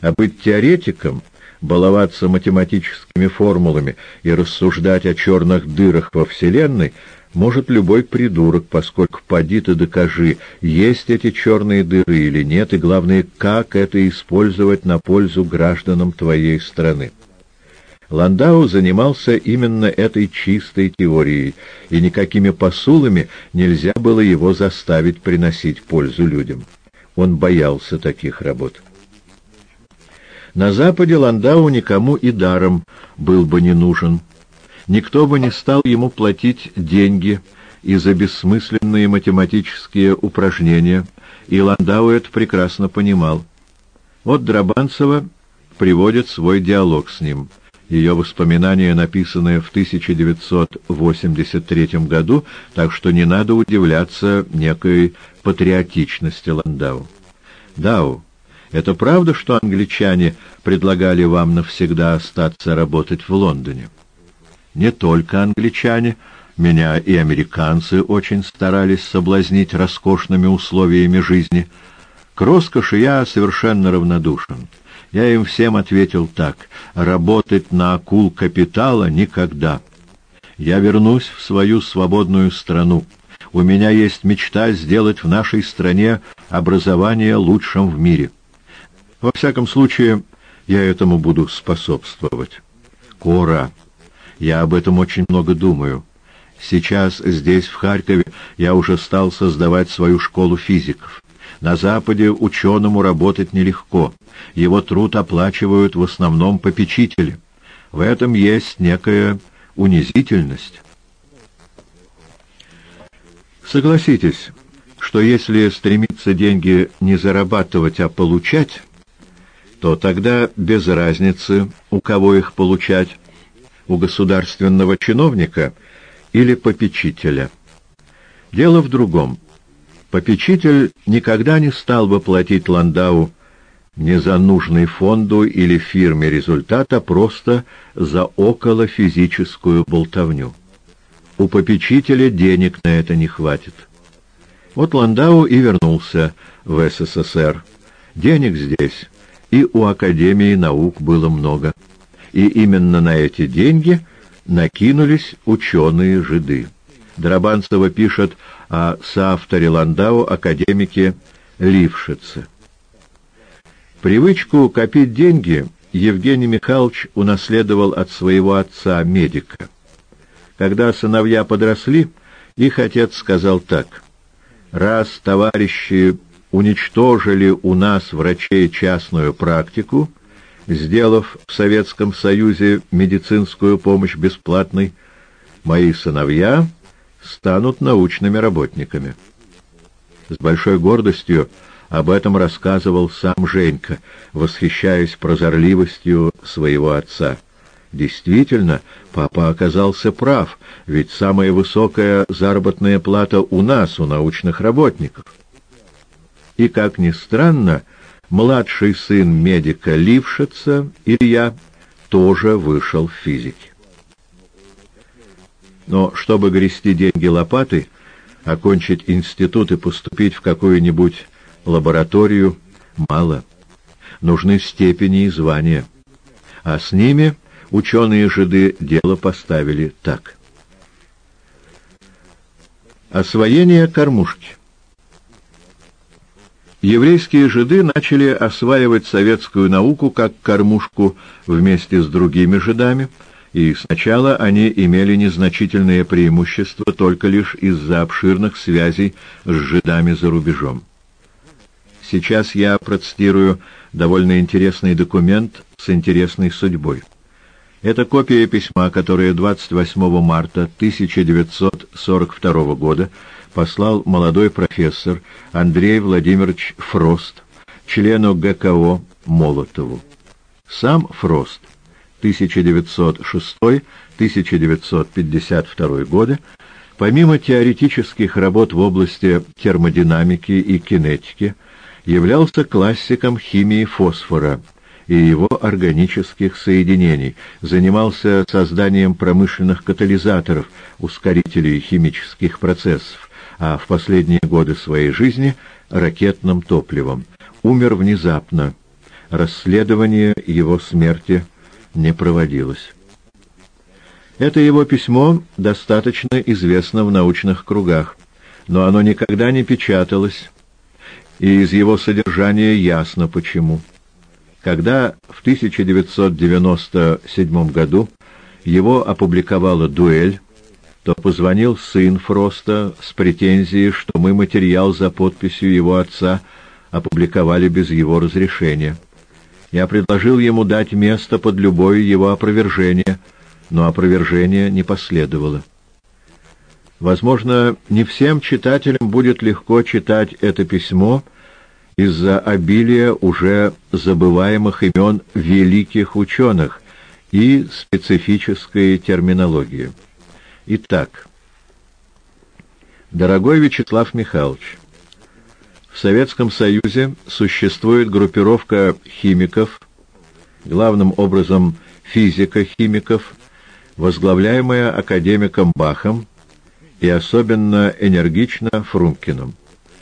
А быть теоретиком, баловаться математическими формулами и рассуждать о черных дырах во Вселенной — может любой придурок, поскольку поди ты докажи, есть эти черные дыры или нет, и главное, как это использовать на пользу гражданам твоей страны. Ландау занимался именно этой чистой теорией, и никакими посулами нельзя было его заставить приносить пользу людям. Он боялся таких работ. На Западе Ландау никому и даром был бы не нужен никто бы не стал ему платить деньги и за бессмысленные математические упражнения, и Ландау это прекрасно понимал. Вот Драбанцева приводит свой диалог с ним. Ее воспоминания, написанные в 1983 году, так что не надо удивляться некой патриотичности Ландау. «Дау, это правда, что англичане предлагали вам навсегда остаться работать в Лондоне?» Не только англичане, меня и американцы очень старались соблазнить роскошными условиями жизни. К роскоши я совершенно равнодушен. Я им всем ответил так. Работать на акул капитала никогда. Я вернусь в свою свободную страну. У меня есть мечта сделать в нашей стране образование лучшим в мире. Во всяком случае, я этому буду способствовать. Кора. Я об этом очень много думаю. Сейчас, здесь, в Харькове, я уже стал создавать свою школу физиков. На Западе ученому работать нелегко. Его труд оплачивают в основном попечители. В этом есть некая унизительность. Согласитесь, что если стремиться деньги не зарабатывать, а получать, то тогда без разницы, у кого их получать, у государственного чиновника или попечителя. Дело в другом. Попечитель никогда не стал бы платить Ландау не за нужный фонду или фирме результат, а просто за околофизическую болтовню. У попечителя денег на это не хватит. Вот Ландау и вернулся в СССР. Денег здесь и у Академии наук было много. И именно на эти деньги накинулись ученые-жиды. Драбанцева пишет о соавторе Ландау, академике Лившице. Привычку копить деньги Евгений Михайлович унаследовал от своего отца-медика. Когда сыновья подросли, их отец сказал так. «Раз товарищи уничтожили у нас врачей частную практику, сделав в Советском Союзе медицинскую помощь бесплатной, мои сыновья станут научными работниками. С большой гордостью об этом рассказывал сам Женька, восхищаясь прозорливостью своего отца. Действительно, папа оказался прав, ведь самая высокая заработная плата у нас, у научных работников. И, как ни странно, младший сын медика Лившица, Илья, тоже вышел в физике. Но чтобы грести деньги лопатой, окончить институт и поступить в какую-нибудь лабораторию мало. Нужны степени и звания. А с ними ученые-жиды дело поставили так. Освоение кормушки. Еврейские жиды начали осваивать советскую науку как кормушку вместе с другими жидами, и сначала они имели незначительное преимущество только лишь из-за обширных связей с жидами за рубежом. Сейчас я процитирую довольно интересный документ с интересной судьбой. Это копия письма, которое 28 марта 1942 года послал молодой профессор Андрей Владимирович Фрост, члену ГКО Молотову. Сам Фрост 1906-1952 годы, помимо теоретических работ в области термодинамики и кинетики, являлся классиком химии фосфора и его органических соединений, занимался созданием промышленных катализаторов, ускорителей химических процессов, а в последние годы своей жизни ракетным топливом. Умер внезапно. Расследование его смерти не проводилось. Это его письмо достаточно известно в научных кругах, но оно никогда не печаталось, и из его содержания ясно почему. Когда в 1997 году его опубликовала «Дуэль», то позвонил сын Фроста с претензией, что мы материал за подписью его отца опубликовали без его разрешения. Я предложил ему дать место под любое его опровержение, но опровержение не последовало. Возможно, не всем читателям будет легко читать это письмо из-за обилия уже забываемых имен великих ученых и специфической терминологии. Итак, дорогой Вячеслав Михайлович, в Советском Союзе существует группировка химиков, главным образом физико-химиков, возглавляемая академиком Бахом и особенно энергично Фрумкиным.